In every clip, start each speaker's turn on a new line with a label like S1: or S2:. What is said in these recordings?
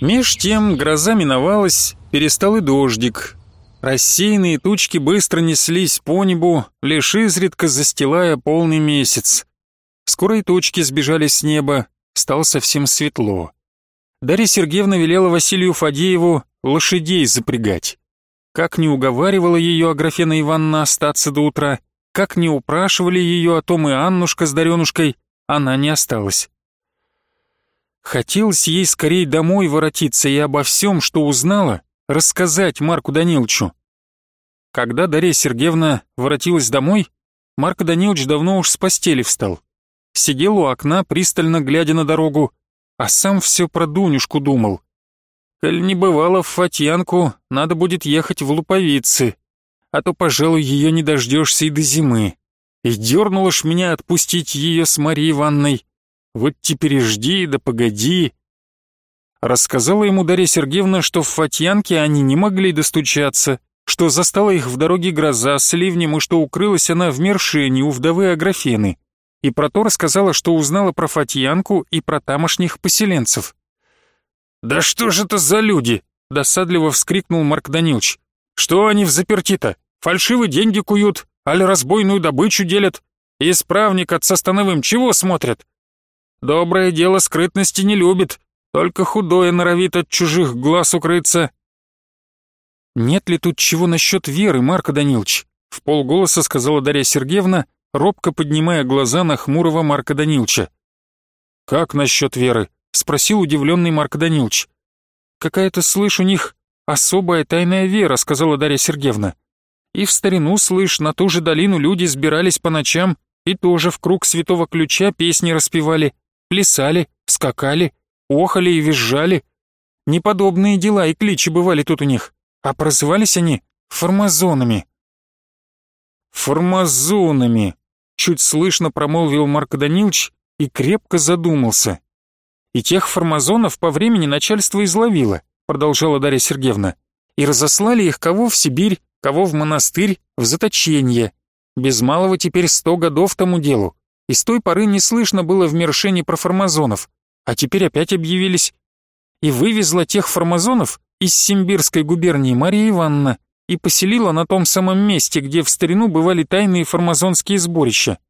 S1: Меж тем гроза миновалась, перестал и дождик. Рассеянные тучки быстро неслись по небу, лишь изредка застилая полный месяц. Скоро и тучки сбежали с неба, стало совсем светло. Дарья Сергеевна велела Василию Фадееву лошадей запрягать. Как не уговаривала ее Аграфена Ивановна остаться до утра, как не упрашивали ее о том и Аннушка с Даренушкой, она не осталась. Хотелось ей скорее домой воротиться и обо всем, что узнала, рассказать Марку Даниловичу. Когда Дарья Сергеевна воротилась домой, Марк Данилович давно уж с постели встал. Сидел у окна, пристально глядя на дорогу, а сам все про Дунюшку думал. Коль не бывало в Фатьянку, надо будет ехать в Луповицы, а то, пожалуй, ее не дождешься и до зимы. И дернула ж меня отпустить ее с Марией Ивановной. Вот теперь и жди, да погоди. Рассказала ему Дарья Сергеевна, что в Фатьянке они не могли достучаться, что застала их в дороге гроза с ливнем и что укрылась она в Мершене у вдовы Аграфены. И про то рассказала, что узнала про Фатьянку и про тамошних поселенцев. «Да что же это за люди?» — досадливо вскрикнул Марк Данилович. «Что они в заперти-то? Фальшивые деньги куют, аль разбойную добычу делят? Исправник от состановым чего смотрят? Доброе дело скрытности не любит, только худое норовит от чужих глаз укрыться. «Нет ли тут чего насчет веры, Марко Данилович?» — в полголоса сказала Дарья Сергеевна, робко поднимая глаза на хмурого Марка Даниловича. «Как насчет веры?» — спросил удивленный Марк Данилович. «Какая-то, слышь, у них особая тайная вера», — сказала Дарья Сергеевна. «И в старину, слышь, на ту же долину люди сбирались по ночам и тоже в круг святого ключа песни распевали плясали, скакали, охали и визжали. Неподобные дела и кличи бывали тут у них, а прозывались они формазонами. «Формазонами», — чуть слышно промолвил Марк Данилович и крепко задумался. «И тех формазонов по времени начальство изловило», — продолжала Дарья Сергеевна, «и разослали их кого в Сибирь, кого в монастырь, в заточение. Без малого теперь сто годов тому делу и с той поры не слышно было в Мершене про формазонов, а теперь опять объявились. И вывезла тех формазонов из Симбирской губернии Мария Ивановна и поселила на том самом месте, где в старину бывали тайные формазонские сборища.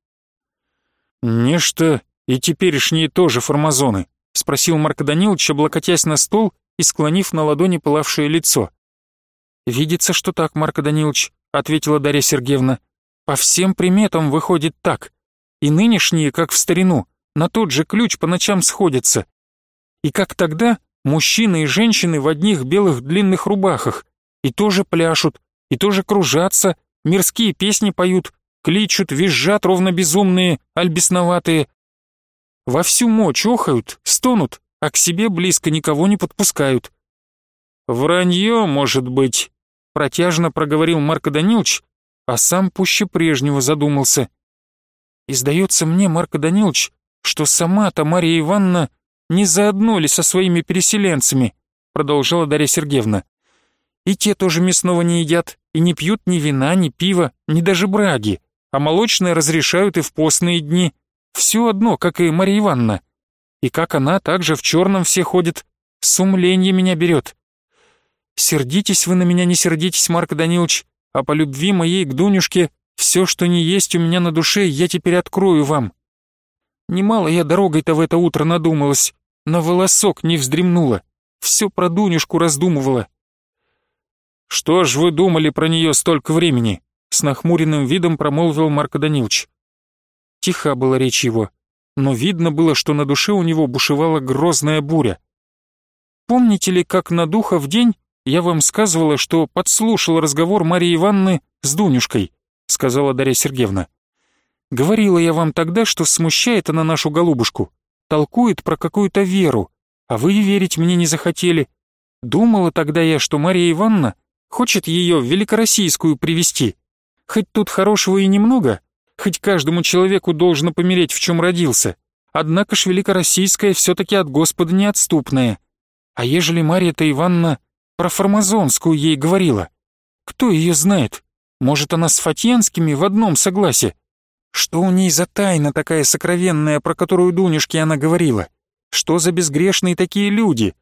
S1: «Нечто и теперешние тоже формазоны», — спросил Марк Данилович, облокотясь на стол и склонив на ладони пылавшее лицо. «Видится, что так, Марк Данилович», — ответила Дарья Сергеевна. «По всем приметам выходит так и нынешние, как в старину, на тот же ключ по ночам сходятся. И как тогда, мужчины и женщины в одних белых длинных рубахах, и тоже пляшут, и тоже кружатся, мирские песни поют, кличут, визжат ровно безумные, альбесноватые. Во всю мочь охают, стонут, а к себе близко никого не подпускают. «Вранье, может быть», — протяжно проговорил Марко Данилович, а сам пуще прежнего задумался — и сдается мне, Марко Данилович, что сама-то Мария Ивановна не заодно ли со своими переселенцами, продолжала Дарья Сергеевна. И те тоже мясного не едят, и не пьют ни вина, ни пива, ни даже браги, а молочное разрешают и в постные дни. Все одно, как и Мария Ивановна. И как она также в черном все ходит, сумление меня берет. Сердитесь вы на меня, не сердитесь, Марко Данилович, а по любви моей к Дунюшке все, что не есть у меня на душе, я теперь открою вам. Немало я дорогой-то в это утро надумалась, на волосок не вздремнула, все про Дунюшку раздумывала. «Что ж вы думали про нее столько времени?» С нахмуренным видом промолвил Марко Данилович. Тиха была речь его, но видно было, что на душе у него бушевала грозная буря. Помните ли, как на духа в день я вам сказывала, что подслушал разговор Марии Ивановны с Дунюшкой? Сказала Дарья Сергеевна. «Говорила я вам тогда, что смущает она нашу голубушку, толкует про какую-то веру, а вы верить мне не захотели. Думала тогда я, что Мария Ивановна хочет ее в Великороссийскую привести. Хоть тут хорошего и немного, хоть каждому человеку должно помереть, в чем родился. Однако ж Великороссийская все-таки от Господа неотступная. А ежели Мария-то Ивановна про Формазонскую ей говорила, кто ее знает?» Может, она с Фатьянскими в одном согласии? Что у ней за тайна такая сокровенная, про которую Дунюшке она говорила? Что за безгрешные такие люди?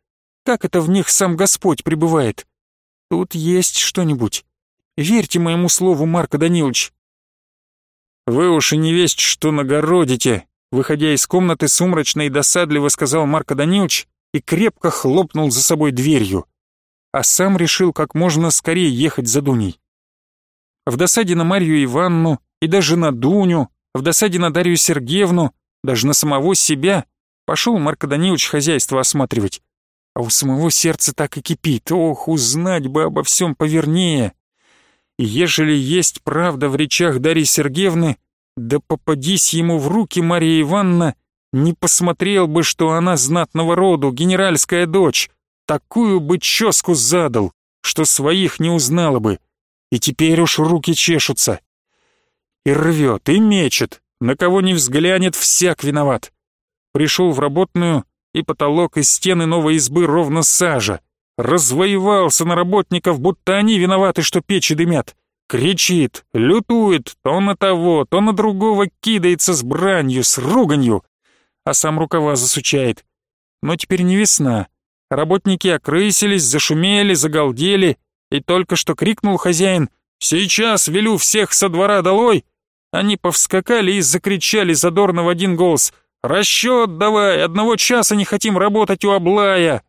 S1: Как это в них сам Господь пребывает? Тут есть что-нибудь. Верьте моему слову, Марко Данилович».
S2: «Вы уж и не весть, что нагородите», выходя из комнаты сумрачно и досадливо сказал Марко Данилович и крепко хлопнул за собой дверью. А сам решил как можно скорее ехать за Дуней. В досаде на Марью Иванну и даже на Дуню, в досаде на Дарью Сергеевну, даже на самого себя пошел Марко Данилович хозяйство осматривать. А у самого сердце так и кипит. Ох, узнать бы обо всем повернее. Ежели есть правда в речах Дарьи Сергеевны, да попадись ему в руки Мария Ивановна, не посмотрел бы, что она знатного роду, генеральская дочь. Такую бы ческу задал, что своих не узнала бы. И теперь уж руки чешутся. И рвет, и мечет, на кого не взглянет, всяк виноват. Пришел в работную, и потолок и стены новой избы ровно сажа. Развоевался на работников, будто они виноваты, что печи дымят. Кричит, лютует, то на того, то на другого кидается с бранью, с руганью, а сам рукава засучает. Но теперь не весна. Работники окрысились, зашумели, загалдели, и только что крикнул хозяин «Сейчас велю всех со двора долой!» Они повскакали и закричали задорно в один голос «Расчет давай, одного часа не хотим работать у облая!»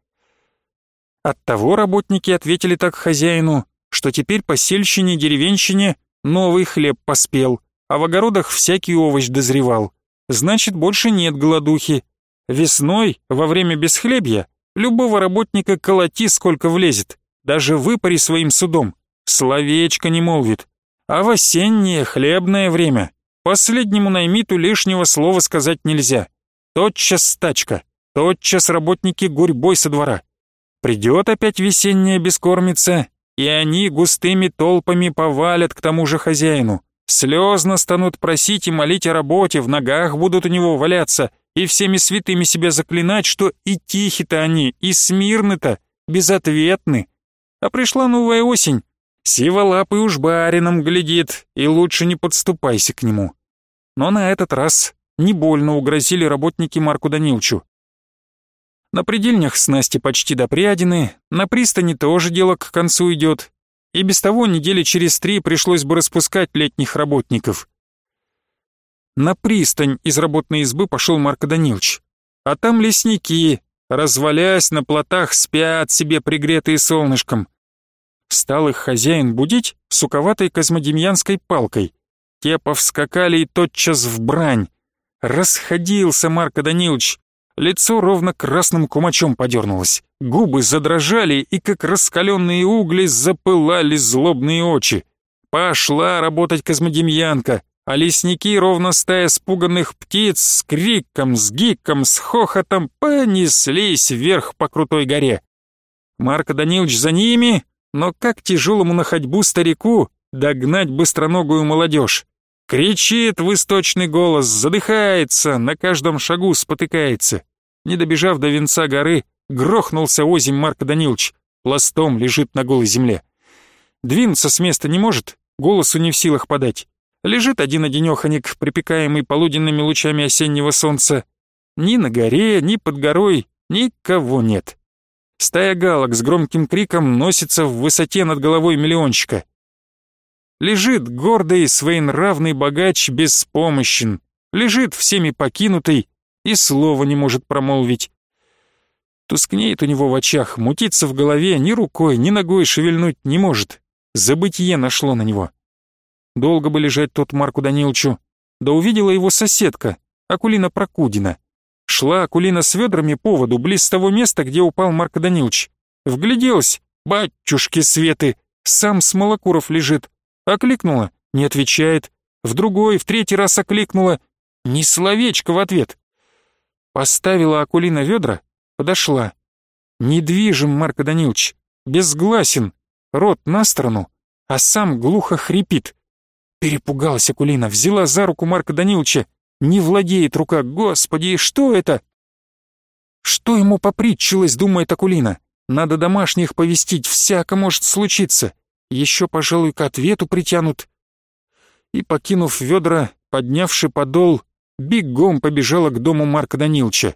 S2: Оттого работники ответили так хозяину, что теперь по сельщине-деревенщине новый хлеб поспел, а в огородах всякий овощ дозревал. Значит, больше нет голодухи. Весной, во время бесхлебья, любого работника колоти сколько влезет, даже выпари своим судом, словечко не молвит. А в осеннее хлебное время последнему наймиту лишнего слова сказать нельзя. Тотчас стачка, тотчас работники гурьбой со двора. Придет опять весенняя бескормица, и они густыми толпами повалят к тому же хозяину. Слезно станут просить и молить о работе, в ногах будут у него валяться, и всеми святыми себя заклинать, что и тихи-то они, и смирны-то, безответны. А пришла новая осень, сиволапый уж барином глядит, и лучше не подступайся к нему. Но на этот раз не больно угрозили работники Марку Данилчу. На предельнях снасти почти допрядены, на пристани тоже дело к концу идет, и без того недели через три пришлось бы распускать летних работников. На пристань из работной избы пошел Марко Данилович, а там лесники, развалясь на плотах, спят себе пригретые солнышком. Стал их хозяин будить суковатой козмодемьянской палкой. Те повскакали и тотчас в брань. Расходился Марко Данилович, Лицо ровно красным кумачом подернулось, губы задрожали и, как раскаленные угли, запылали злобные очи. Пошла работать космодемьянка, а лесники, ровно стая спуганных птиц, с криком, с гиком, с хохотом понеслись вверх по крутой горе. Марко Данилович за ними, но как тяжелому на ходьбу старику догнать быстроногую молодежь. Кричит в источный голос, задыхается, на каждом шагу спотыкается. Не добежав до венца горы, грохнулся озимь Марк Данилович, пластом лежит на голой земле. Двинуться с места не может, голосу не в силах подать. Лежит один-одинеханик, припекаемый полуденными лучами осеннего солнца. Ни на горе, ни под горой никого нет. Стая галок с громким криком носится в высоте над головой миллионщика. Лежит гордый, своенравный богач беспомощен. Лежит всеми покинутый, и слова не может промолвить. Тускнеет у него в очах, мутится в голове, ни рукой, ни ногой шевельнуть не может. Забытье нашло на него. Долго бы лежать тот Марку Даниловичу, да увидела его соседка, Акулина Прокудина. Шла Акулина с ведрами по воду, близ того места, где упал Марко Данилович. Вгляделась, батюшки Светы, сам Смолокуров лежит. Окликнула, не отвечает. В другой, в третий раз окликнула, ни словечко в ответ. Поставила Акулина ведра, подошла. Недвижим, Марко Данилович, безгласен, рот на сторону, а сам глухо хрипит. Перепугалась Акулина, взяла за руку Марка Даниловича. Не владеет рука, господи, что это? Что ему попритчилось, думает Акулина. Надо домашних повестить, всяко может случиться. Еще, пожалуй, к ответу притянут. И, покинув ведра, поднявши подол, бегом побежала к дому Марка Данилча.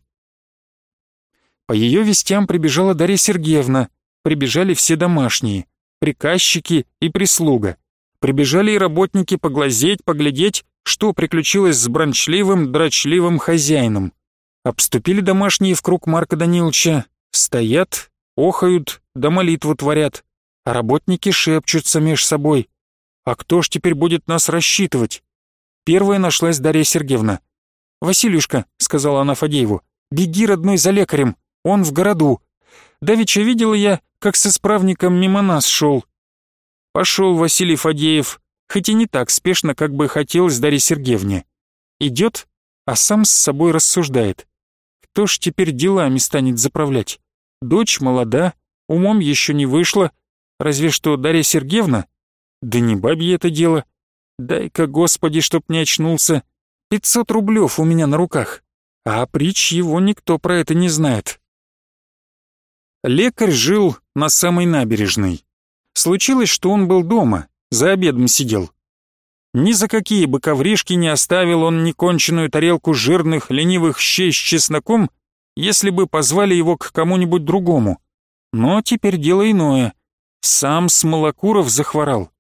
S1: По ее вестям прибежала Дарья Сергеевна, прибежали все домашние, приказчики и прислуга. Прибежали и работники поглазеть, поглядеть, что приключилось с брончливым, дрочливым хозяином. Обступили домашние в круг Марка Даниловича, стоят, охают, да молитву творят, а работники шепчутся меж собой. А кто ж теперь будет нас рассчитывать? Первая нашлась Дарья Сергеевна. «Василюшка», — сказала она Фадееву, — «беги, родной, за лекарем, он в городу. Давеча видела я, как с исправником мимо нас шел». Пошел Василий Фадеев, хоть и не так спешно, как бы хотелось Дарье Сергеевне. Идет, а сам с собой рассуждает. Кто ж теперь делами станет заправлять? Дочь молода, умом еще не вышла, разве что Дарья Сергеевна? Да не бабье это дело. Дай-ка, Господи, чтоб не очнулся. Пятьсот рублев у меня на руках, а притч его никто про это не знает. Лекарь жил на самой набережной. Случилось, что он был дома, за обедом сидел. Ни за какие бы ковришки не оставил он неконченную тарелку жирных, ленивых щей с чесноком, если бы позвали его к кому-нибудь другому. Но теперь дело иное. Сам Смолокуров захворал.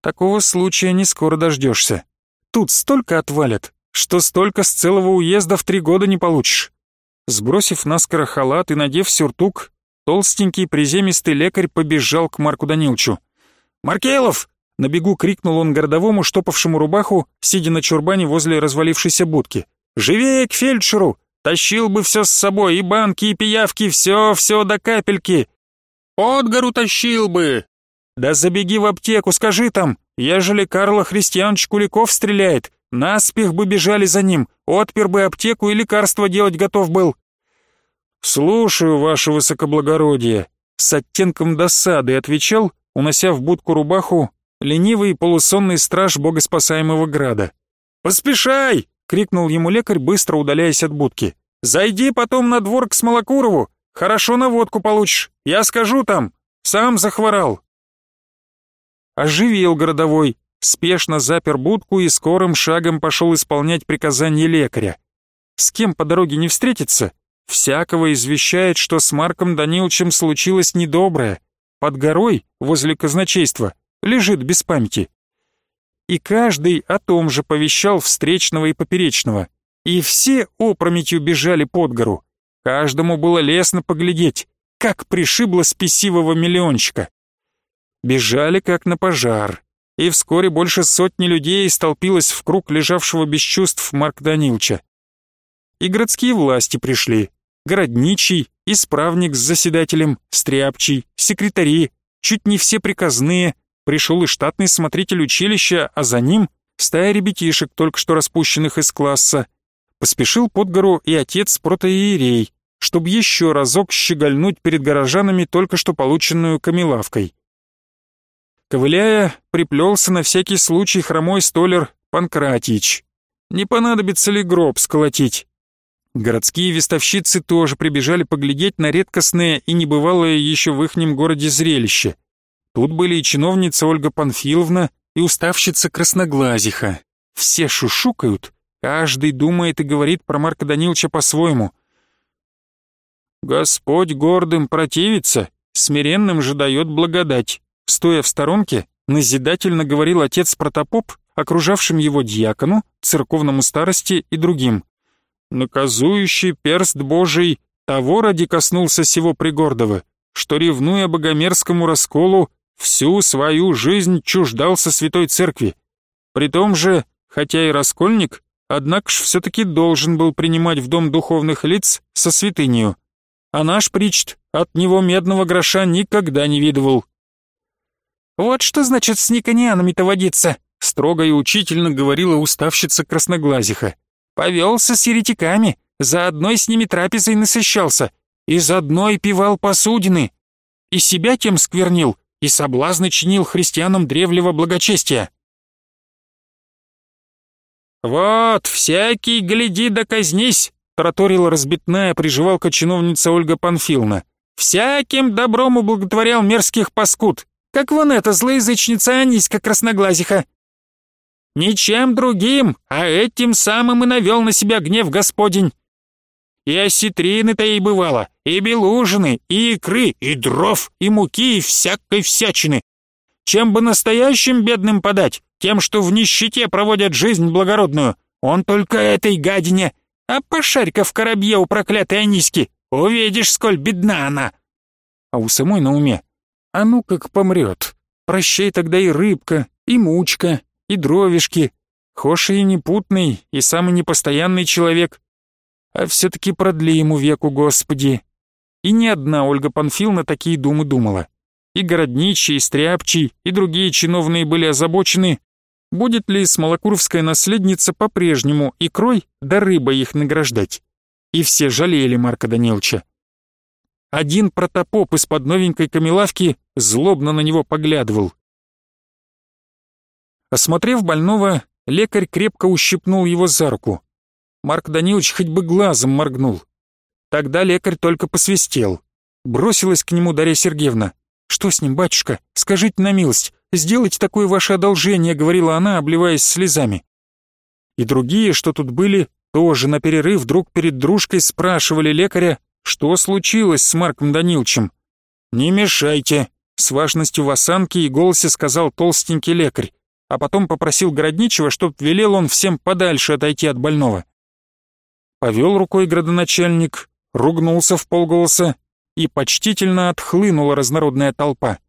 S1: Такого случая не скоро дождешься. Тут столько отвалят, что столько с целого уезда в три года не получишь. Сбросив наскоро халат и надев сюртук, толстенький приземистый лекарь побежал к Марку Данилчу. «Маркелов, на бегу крикнул он городовому, штопавшему рубаху, сидя на чурбане возле развалившейся будки. «Живее к фельдшеру! Тащил бы все с собой, и банки, и пиявки, все, все до капельки! Под гору тащил бы! Да забеги в аптеку, скажи там, ежели Карла Христианович Куликов стреляет, наспех бы бежали за ним, отпер бы аптеку и лекарство делать готов был!» «Слушаю, ваше высокоблагородие», — с оттенком досады отвечал, унося в будку рубаху ленивый полусонный страж богоспасаемого града. «Поспешай!» — крикнул ему лекарь, быстро удаляясь от будки. «Зайди потом на двор к Смолокурову, хорошо на водку получишь, я скажу там, сам захворал». Оживел городовой, спешно запер будку и скорым шагом пошел исполнять приказания лекаря. С кем по дороге не встретится, всякого извещает, что с Марком Даниловичем случилось недоброе. Под горой, возле казначейства, лежит без памяти. И каждый о том же повещал встречного и поперечного, и все опрометью бежали под гору. Каждому было лестно поглядеть, как пришибло спесивого миллиончика. Бежали как на пожар, и вскоре больше сотни людей столпилось в круг лежавшего без чувств Марк Данилча. И городские власти пришли, городничий, исправник с заседателем, стряпчий, секретари, чуть не все приказные, Пришел и штатный смотритель училища, а за ним стая ребятишек, только что распущенных из класса. Поспешил под гору и отец протоиерей, чтобы еще разок щегольнуть перед горожанами только что полученную камелавкой. Ковыляя, приплелся на всякий случай хромой столер Панкратич. Не понадобится ли гроб сколотить? Городские вестовщицы тоже прибежали поглядеть на редкостное и небывалое еще в ихнем городе зрелище. Тут были и чиновница Ольга Панфиловна, и уставщица Красноглазиха. Все шушукают, каждый думает и говорит про Марка Даниловича по-своему. «Господь гордым противится, смиренным же дает благодать», стоя в сторонке, назидательно говорил отец Протопоп, окружавшим его дьякону, церковному старости и другим. «Наказующий перст Божий того ради коснулся сего пригордого, что, ревнуя богомерзкому расколу, всю свою жизнь чуждался Святой Церкви. При том же, хотя и раскольник, однако ж все-таки должен был принимать в дом духовных лиц со святынью. А наш причт от него медного гроша никогда не видывал. «Вот что значит с никонианами-то водиться», строго и учительно говорила уставщица красноглазиха. «Повелся с еретиками, за одной с ними трапезой насыщался, из одной пивал посудины, и себя тем сквернил, и соблазны чинил христианам древнего благочестия. «Вот, всякий гляди да казнись!» — тараторила разбитная приживалка чиновница Ольга Панфиловна. «Всяким добром ублаготворял мерзких паскуд, как вон эта злоязычница Аниська Красноглазиха. Ничем другим, а этим самым и навел на себя гнев Господень.
S2: И осетрины-то и бывало, и белужины, и икры, и дров, и муки, и всякой всячины. Чем бы настоящим бедным подать, тем, что в нищете проводят жизнь благородную, он только этой гадине. А пошарь-ка в коробье у проклятой Аниськи, увидишь, сколь бедна она. А у самой на уме, а ну как помрет. Прощай тогда и рыбка, и мучка, и дровишки. Хоша и непутный, и самый непостоянный человек. А все-таки продли ему веку, Господи. И ни одна Ольга Панфиловна такие думы думала. И городничий, и стряпчий, и другие чиновные были озабочены, будет ли смолокуровская наследница по-прежнему икрой да рыбой их награждать. И все жалели Марка Даниловича. Один протопоп из-под новенькой камелавки злобно на него поглядывал. Осмотрев больного, лекарь крепко ущипнул его за руку. Марк Данилович хоть бы глазом моргнул. Тогда лекарь только посвистел. Бросилась к нему Дарья Сергеевна. «Что с ним, батюшка? Скажите на милость. Сделайте такое ваше одолжение», — говорила она, обливаясь слезами. И другие, что тут были, тоже на перерыв друг перед дружкой спрашивали лекаря, что случилось с Марком Даниловичем. «Не мешайте», — с важностью в осанке и голосе сказал толстенький лекарь, а потом попросил городничего, чтоб велел он всем подальше отойти от больного. Повел рукой градоначальник, ругнулся в полголоса, и почтительно отхлынула разнородная толпа.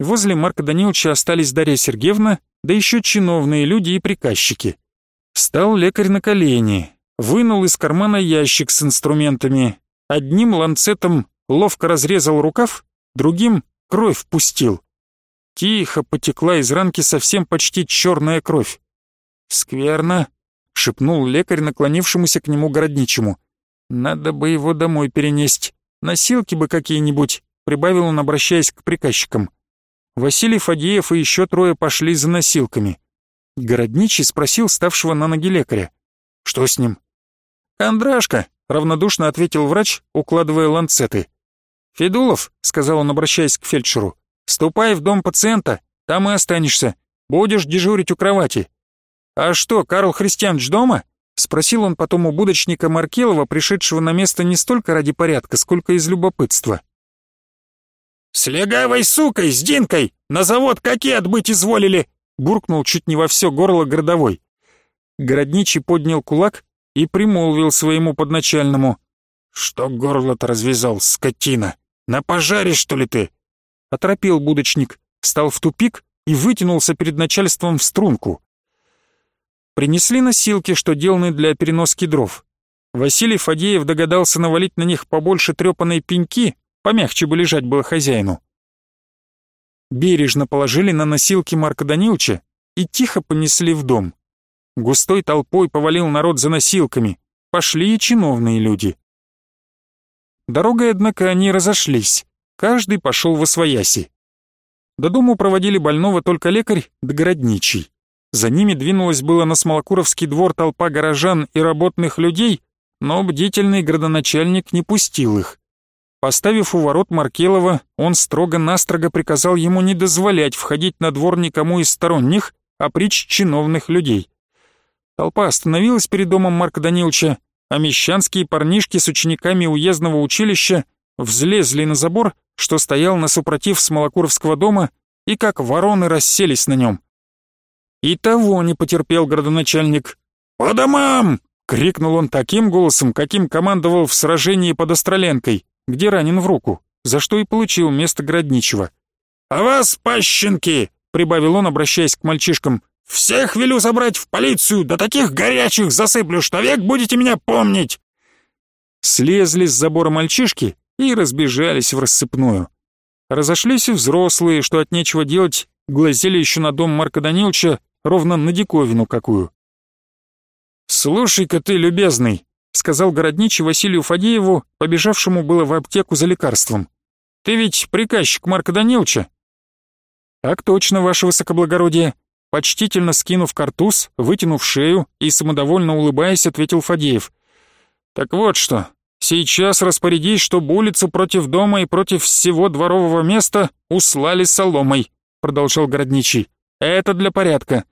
S2: Возле Марка Даниловича остались Дарья Сергеевна, да еще чиновные люди и приказчики. Встал лекарь на колени, вынул из кармана ящик с инструментами, одним ланцетом ловко разрезал рукав, другим кровь пустил. Тихо потекла из ранки совсем почти черная кровь. «Скверно», — шепнул лекарь наклонившемуся к нему городничему. «Надо бы его домой перенесть. Носилки бы какие-нибудь», — прибавил он, обращаясь к приказчикам. Василий Фадеев и еще трое пошли за носилками. Городничий спросил ставшего на ноги лекаря. «Что с ним?» «Кондрашка», — равнодушно ответил врач, укладывая ланцеты. «Федулов», — сказал он, обращаясь к фельдшеру, — «ступай в дом пациента, там и останешься. Будешь дежурить у кровати. «А что, Карл Христианович дома?» — спросил он потом у будочника Маркелова, пришедшего на место не столько ради порядка, сколько из любопытства. «С легавой сукой, с Динкой! На завод какие отбыть изволили!» — буркнул чуть не во все горло городовой. Городничий поднял кулак и примолвил своему подначальному. «Что горло-то развязал, скотина? На пожаре, что ли ты?» Оторопел будочник, стал в тупик и вытянулся перед начальством в струнку. Принесли носилки, что деланы для переноски дров. Василий Фадеев догадался навалить на них побольше трепанной пеньки, помягче бы лежать было хозяину. Бережно положили на носилки Марка Даниловича и тихо понесли в дом. Густой толпой повалил народ за носилками, пошли и чиновные люди. Дорогой, однако, они разошлись, каждый пошел во свояси. До дому проводили больного только лекарь да городничий. За ними двинулась было на Смолокуровский двор толпа горожан и работных людей, но бдительный градоначальник не пустил их. Поставив у ворот Маркелова, он строго-настрого приказал ему не дозволять входить на двор никому из сторонних, а прич чиновных людей. Толпа остановилась перед домом Марка Даниловича, а мещанские парнишки с учениками уездного училища взлезли на забор, что стоял на супротив Смолокуровского дома, и как вороны расселись на нем. И того не потерпел градоначальник. «По домам!» — крикнул он таким голосом, каким командовал в сражении под Остроленкой, где ранен в руку, за что и получил место городничего. «А вас, пащенки!» — прибавил он, обращаясь к мальчишкам. «Всех велю забрать в полицию, до таких горячих засыплю, что век будете меня помнить!» Слезли с забора мальчишки и разбежались в рассыпную. Разошлись и взрослые, что от нечего делать, глазели еще на дом Марка Даниловича, ровно на диковину какую. «Слушай-ка ты, любезный», — сказал городничий Василию Фадееву, побежавшему было в аптеку за лекарством. «Ты ведь приказчик Марка Даниловича?» «Так точно, ваше высокоблагородие», — почтительно скинув картуз, вытянув шею и самодовольно улыбаясь, ответил Фадеев. «Так вот что, сейчас распорядись, чтобы улицу против дома и против всего дворового места услали соломой», — продолжал городничий. «Это для порядка.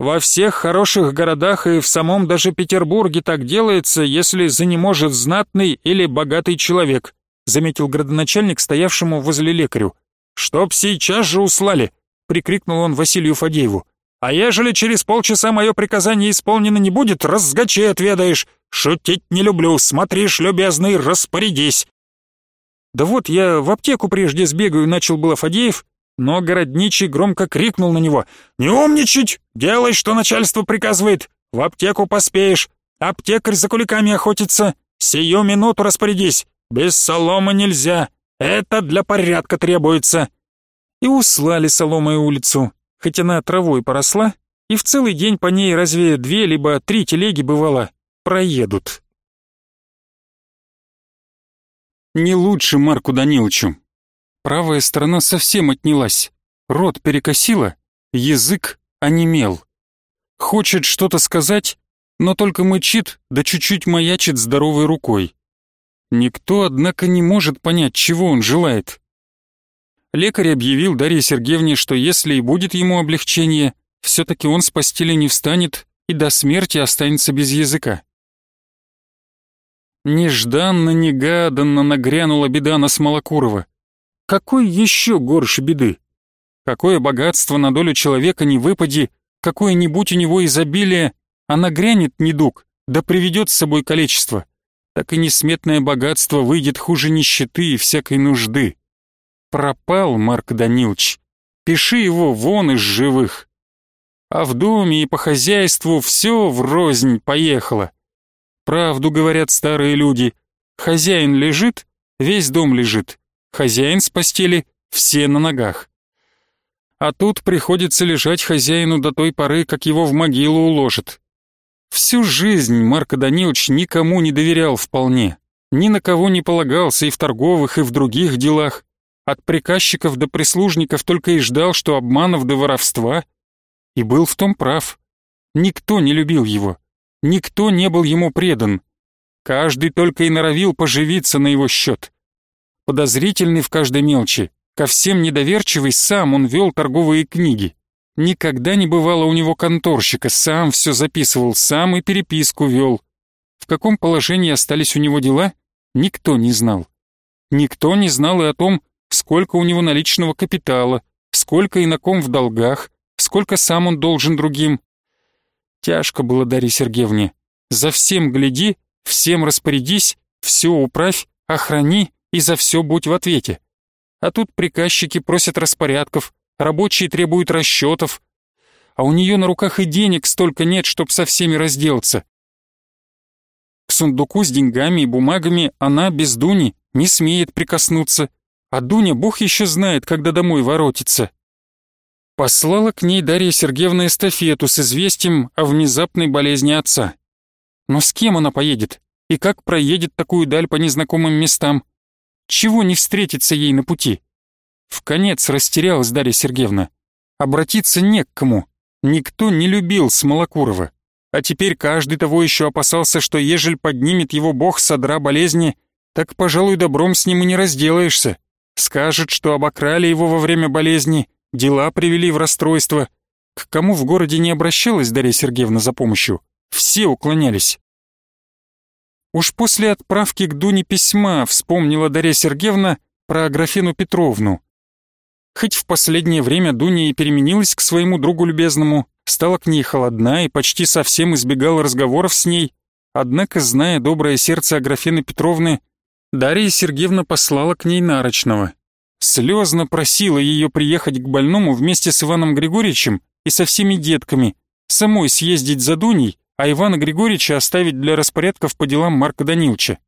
S1: Во всех хороших городах и в самом даже Петербурге так делается, если занеможет знатный или богатый человек, заметил градоначальник, стоявшему возле лекарю. Чтоб сейчас же услали, прикрикнул он Василию Фадееву. А ежели через полчаса мое приказание исполнено не будет, разгачей отведаешь. Шутить не люблю, смотришь, любезный, распорядись. Да вот, я в аптеку прежде сбегаю, начал было Фадеев, но городничий громко крикнул на него. «Не умничать! Делай, что начальство приказывает! В аптеку поспеешь! Аптекарь за куликами охотится! Сию минуту распорядись! Без соломы нельзя! Это для порядка требуется!» И услали соломой улицу, хоть она травой поросла, и в целый день по ней разве две либо три телеги бывало проедут.
S2: Не лучше Марку Даниловичу. Правая сторона совсем отнялась, рот перекосила, язык онемел. Хочет что-то сказать, но только мычит, да чуть-чуть маячит здоровой рукой. Никто, однако, не может понять, чего он желает. Лекарь объявил Дарье Сергеевне, что если и будет ему облегчение, все-таки он с постели не встанет и до смерти останется без языка. Нежданно-негаданно нагрянула беда на Смолокурова. Какой еще горше беды? Какое богатство на долю человека не выпади, какое-нибудь у него изобилие, а нагрянет недуг, да приведет с собой количество. Так и несметное богатство выйдет хуже нищеты и всякой нужды. Пропал Марк Данилович. Пиши его вон из живых. А в доме и по хозяйству все врознь поехало. Правду говорят старые люди. Хозяин лежит, весь дом лежит. Хозяин с постели, все на ногах. А тут приходится лежать хозяину до той поры, как его в могилу уложат. Всю жизнь Марко Данилович никому не доверял вполне. Ни на кого не полагался и в торговых, и в других делах. От приказчиков до прислужников только и ждал, что обманов до воровства. И был в том прав. Никто не любил его. Никто не был ему предан. Каждый только и норовил поживиться на его счет. Подозрительный в каждой мелочи, ко всем недоверчивый, сам он вел торговые книги. Никогда не бывало у него конторщика, сам все записывал, сам и переписку вел. В каком положении остались у него дела, никто не знал. Никто не знал и о том, сколько у него наличного капитала, сколько и на ком в долгах, сколько сам он должен другим. Тяжко было Дарье Сергеевне. За всем гляди, всем распорядись, все управь, охрани и за все будь в ответе. А тут приказчики просят распорядков, рабочие требуют расчетов, а у нее на руках и денег столько нет, чтоб со всеми разделаться. К сундуку с деньгами и бумагами она без Дуни не смеет прикоснуться, а Дуня бог еще знает, когда домой воротится. Послала к ней Дарья Сергеевна эстафету с известием о внезапной болезни отца. Но с кем она поедет? И как проедет такую даль по незнакомым местам? Чего не встретится ей на пути? В конец растерялась Дарья Сергеевна. Обратиться не к кому. Никто не любил Смолокурова. А теперь каждый того еще опасался, что ежель поднимет его бог содра болезни, так, пожалуй, добром с ним и не разделаешься. Скажет, что обокрали его во время болезни, дела привели в расстройство. К кому в городе не обращалась Дарья Сергеевна за помощью? Все уклонялись. Уж после отправки к Дуне письма вспомнила Дарья Сергеевна про Аграфену Петровну. Хоть в последнее время Дуня и переменилась к своему другу любезному, стала к ней холодна и почти совсем избегала разговоров с ней, однако, зная доброе сердце Аграфены Петровны, Дарья Сергеевна послала к ней Нарочного. Слезно просила ее приехать к больному вместе с Иваном Григорьевичем и со всеми детками, самой съездить за Дуней, а Ивана Григорьевича оставить для распорядков по делам Марка Даниловича.